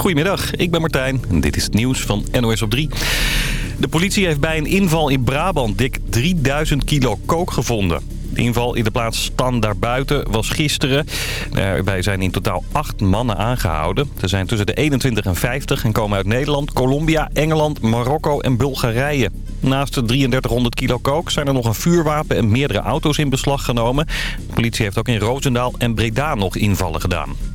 Goedemiddag, ik ben Martijn en dit is het nieuws van NOS op 3. De politie heeft bij een inval in Brabant dik 3000 kilo kook gevonden. De inval in de plaats Stan daarbuiten was gisteren. Daarbij zijn in totaal acht mannen aangehouden. Ze zijn tussen de 21 en 50 en komen uit Nederland, Colombia, Engeland, Marokko en Bulgarije. Naast de 3300 kilo kook zijn er nog een vuurwapen en meerdere auto's in beslag genomen. De politie heeft ook in Roosendaal en Breda nog invallen gedaan.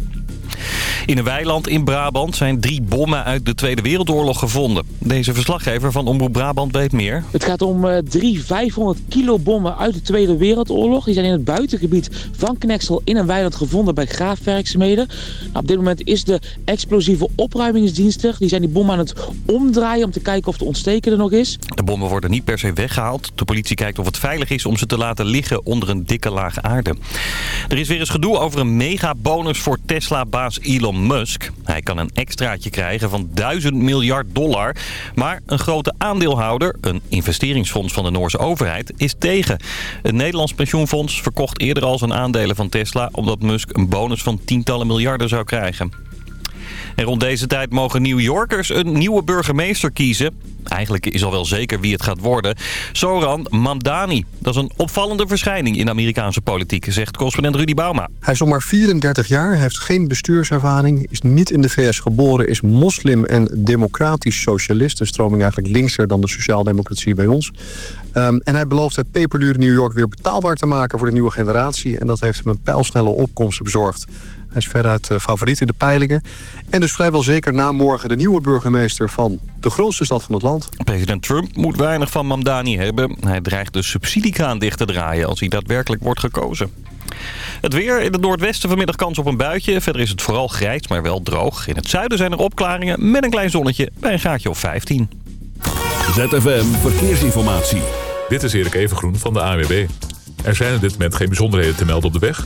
In een weiland in Brabant zijn drie bommen uit de Tweede Wereldoorlog gevonden. Deze verslaggever van Omroep Brabant weet meer. Het gaat om uh, drie 500 kilo bommen uit de Tweede Wereldoorlog. Die zijn in het buitengebied van Knexel in een weiland gevonden bij graafwerkzaamheden. Nou, op dit moment is de explosieve opruimingsdienst er. Die zijn die bommen aan het omdraaien om te kijken of de ontsteker er nog is. De bommen worden niet per se weggehaald. De politie kijkt of het veilig is om ze te laten liggen onder een dikke laag aarde. Er is weer eens gedoe over een megabonus voor Tesla-baas Elon Musk. Hij kan een extraatje krijgen van 1000 miljard dollar. Maar een grote aandeelhouder, een investeringsfonds van de Noorse overheid, is tegen. Het Nederlands pensioenfonds verkocht eerder al zijn aandelen van Tesla... omdat Musk een bonus van tientallen miljarden zou krijgen. En rond deze tijd mogen New Yorkers een nieuwe burgemeester kiezen. Eigenlijk is al wel zeker wie het gaat worden. Soran Mamdani. Dat is een opvallende verschijning in de Amerikaanse politiek, zegt correspondent Rudy Bauma. Hij is nog maar 34 jaar, heeft geen bestuurservaring, is niet in de VS geboren, is moslim en democratisch socialist. Een stroming eigenlijk linkser dan de sociaaldemocratie bij ons. Um, en hij belooft het peperduur New York weer betaalbaar te maken voor de nieuwe generatie. En dat heeft hem een pijlsnelle opkomst bezorgd. Hij is veruit uh, favoriet in de peilingen. En dus vrijwel zeker na morgen de nieuwe burgemeester van de grootste stad van het land. President Trump moet weinig van Mamdani hebben. Hij dreigt de subsidiekraan dicht te draaien als hij daadwerkelijk wordt gekozen. Het weer in het noordwesten vanmiddag kans op een buitje. Verder is het vooral grijs, maar wel droog. In het zuiden zijn er opklaringen met een klein zonnetje bij een gaatje of 15. ZFM Verkeersinformatie. Dit is Erik Evengroen van de AWB. Er zijn op dit moment geen bijzonderheden te melden op de weg.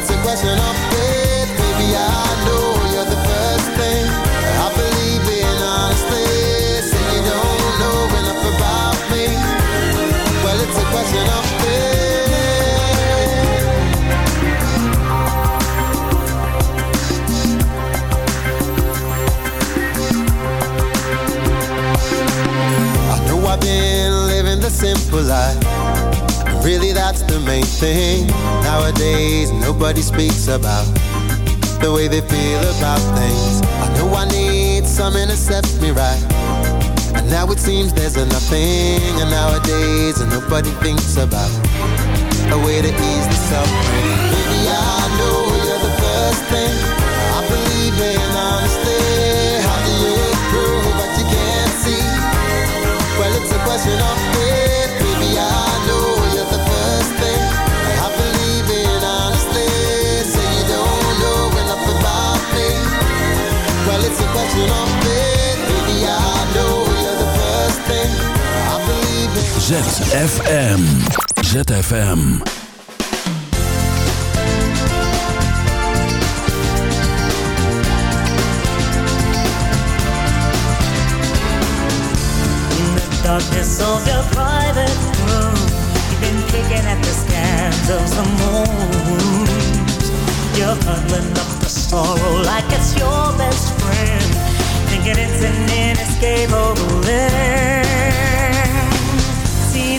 it's a question of faith. Baby, I know you're the first thing I believe in honestly. You don't know enough about me. Well, it's a question of faith. I know I've been living the simple life. The main thing. Nowadays, nobody speaks about the way they feel about things. I know I need something to set me right. And now it seems there's a nothing. And nowadays, nobody thinks about a way to ease the suffering. Baby, I know you're the first thing ZFM. ZFM. Darkness of your private room, you've been picking at the scans of. You're huddling up the sorrow like it's your best friend, thinking it's an inescapable end. See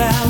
around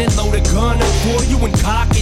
It load a gun up for you and cock it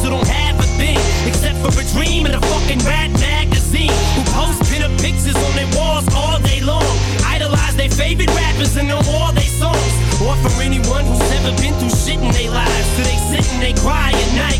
who don't have a thing except for a dream and a fucking rat magazine. Who post pinup pictures on their walls all day long. Idolize their favorite rappers and know all their songs. Or for anyone who's never been through shit in their lives. So they sit and they cry at night,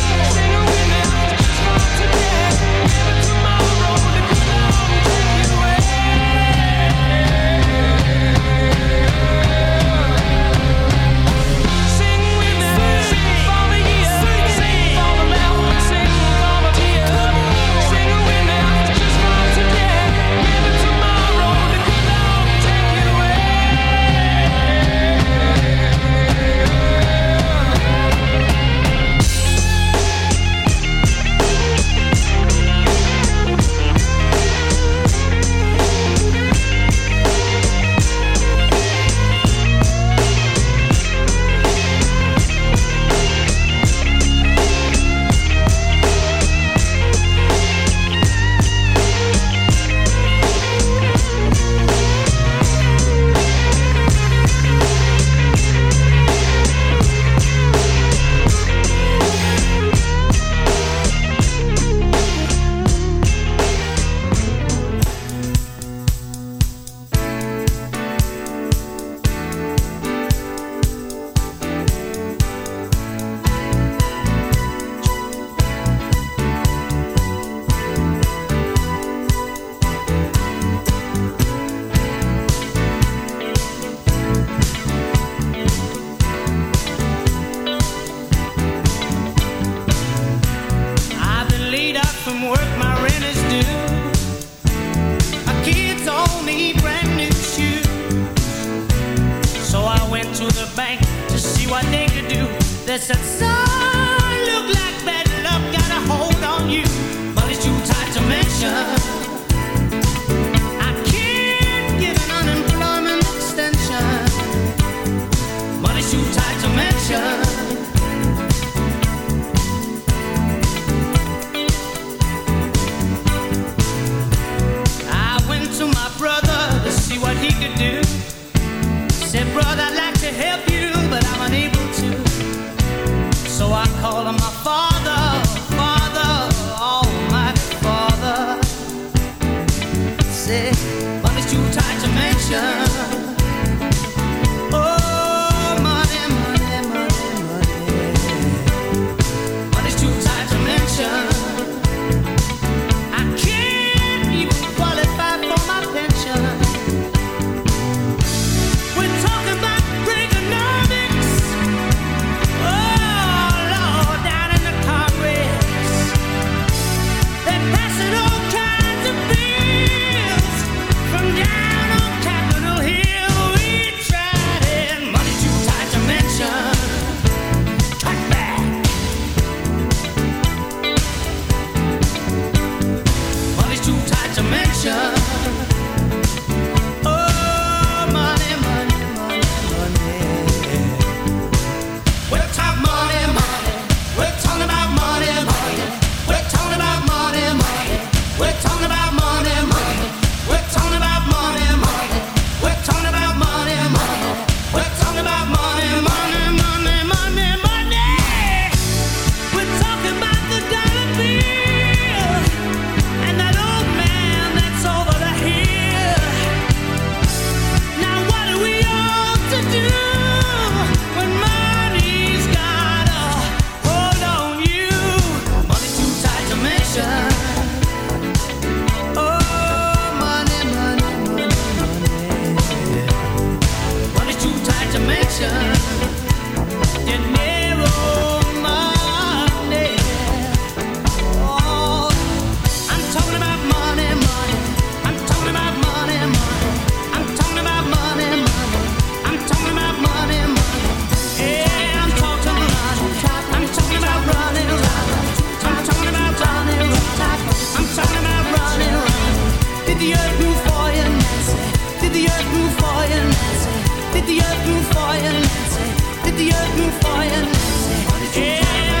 move? Did the earth move for you, Nancy? Did the earth move for you, Nancy? Yeah.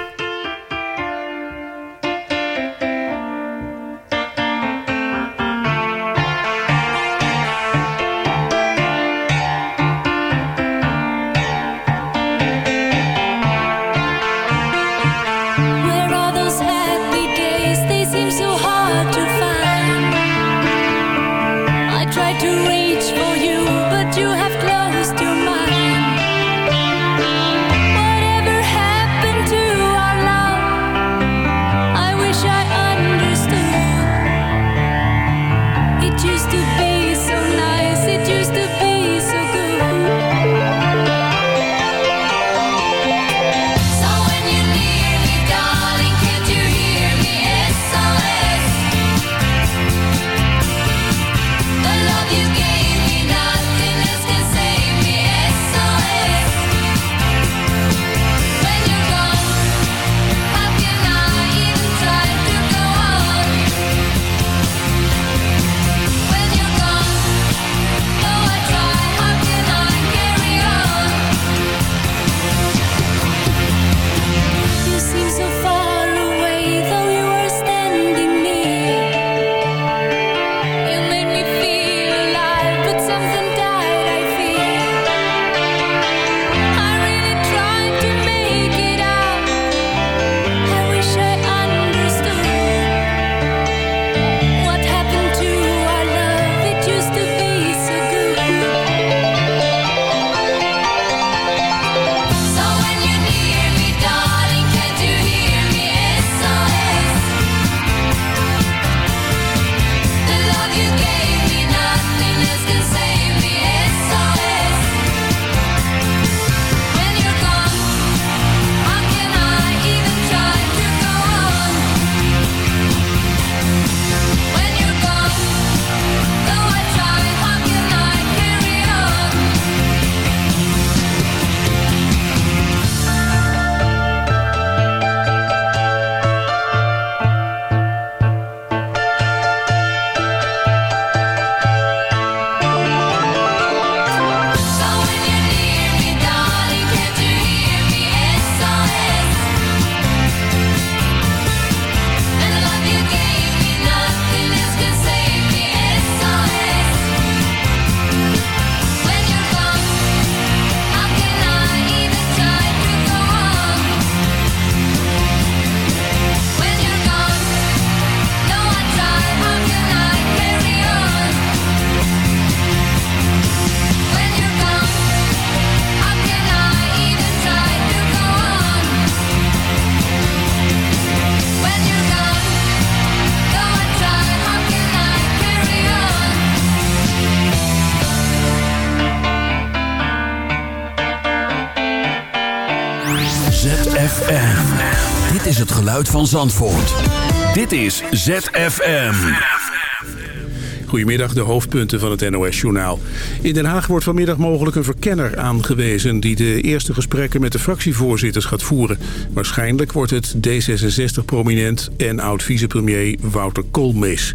Van Zandvoort. Dit is ZFM. Goedemiddag, de hoofdpunten van het NOS-journaal. In Den Haag wordt vanmiddag mogelijk een verkenner aangewezen... die de eerste gesprekken met de fractievoorzitters gaat voeren. Waarschijnlijk wordt het D66-prominent en oud-vicepremier Wouter Koolmees.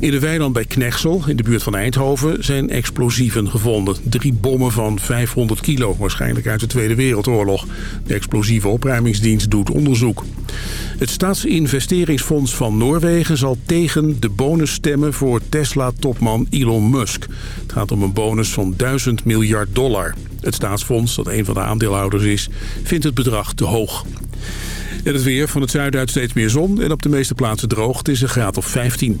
In de weiland bij Knechtsel, in de buurt van Eindhoven, zijn explosieven gevonden. Drie bommen van 500 kilo, waarschijnlijk uit de Tweede Wereldoorlog. De explosieve opruimingsdienst doet onderzoek. Het Staatsinvesteringsfonds van Noorwegen zal tegen de bonus stemmen voor Tesla-topman Elon Musk. Het gaat om een bonus van 1000 miljard dollar. Het staatsfonds, dat een van de aandeelhouders is, vindt het bedrag te hoog. En het weer van het zuiden uit steeds meer zon en op de meeste plaatsen droog. Het is een graad of 15.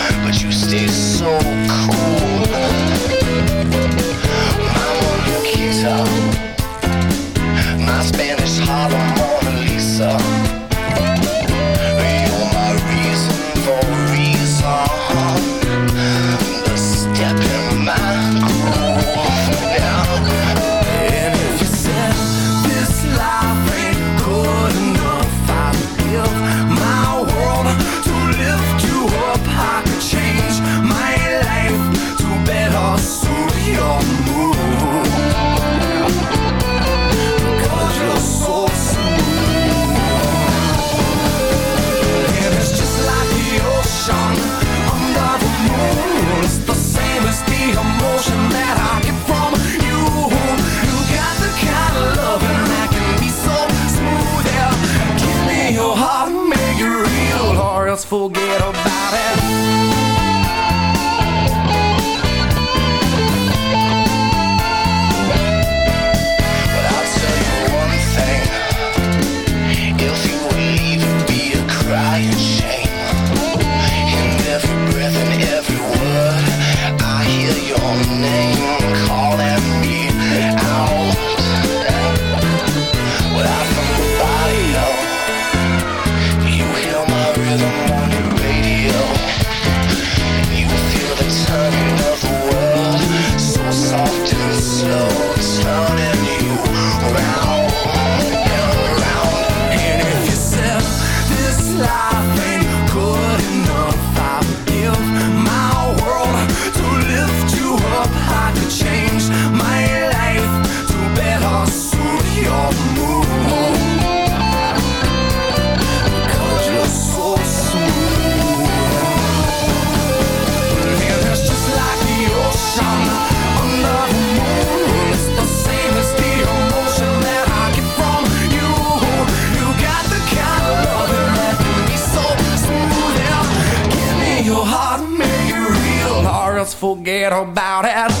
forget about it.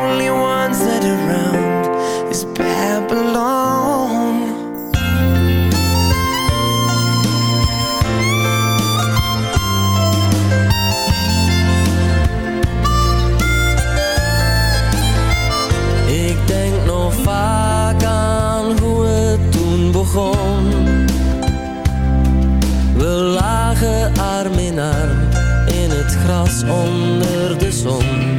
Voorzitter, ik denk nog vaak aan hoe het toen begon. We lagen arm in arm in het gras onder de zon.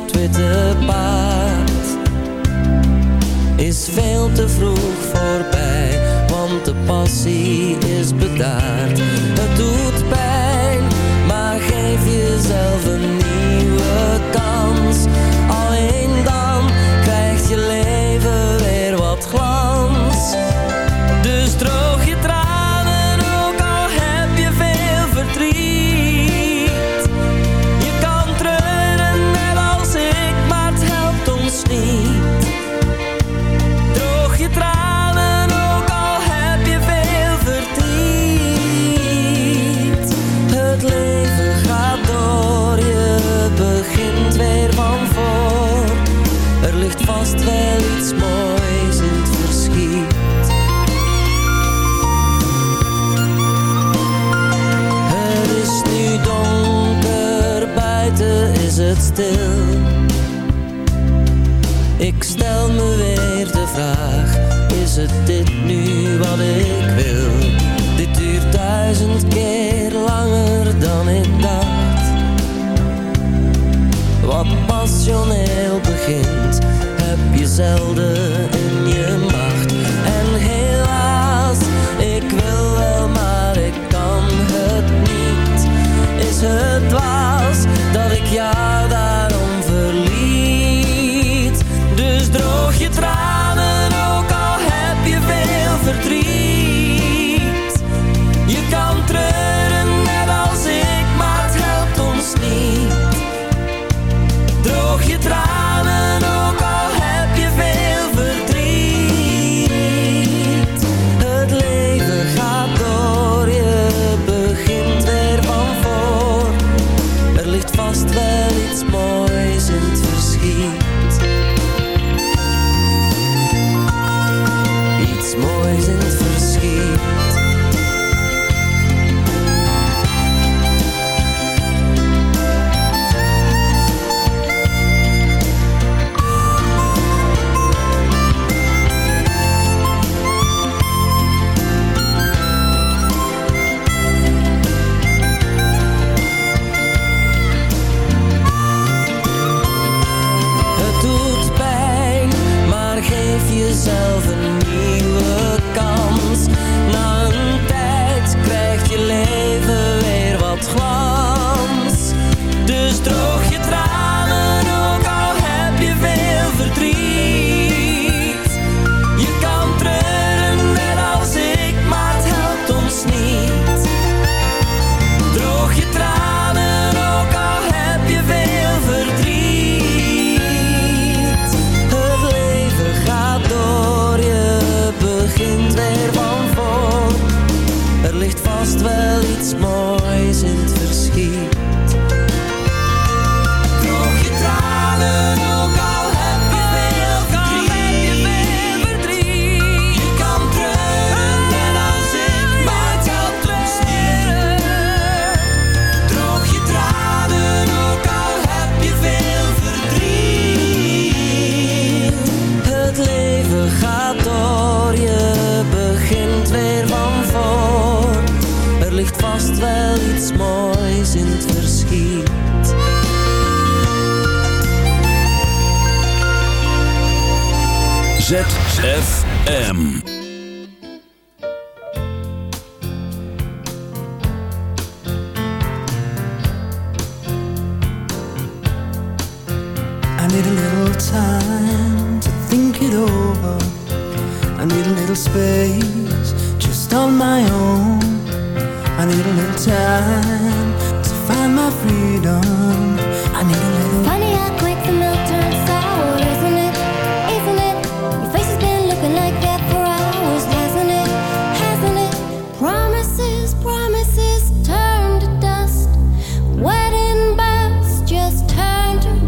veel te vroeg voorbij, want de passie is bedaard. Het doet pijn, maar geef jezelf een nieuwe kans.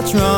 what's wrong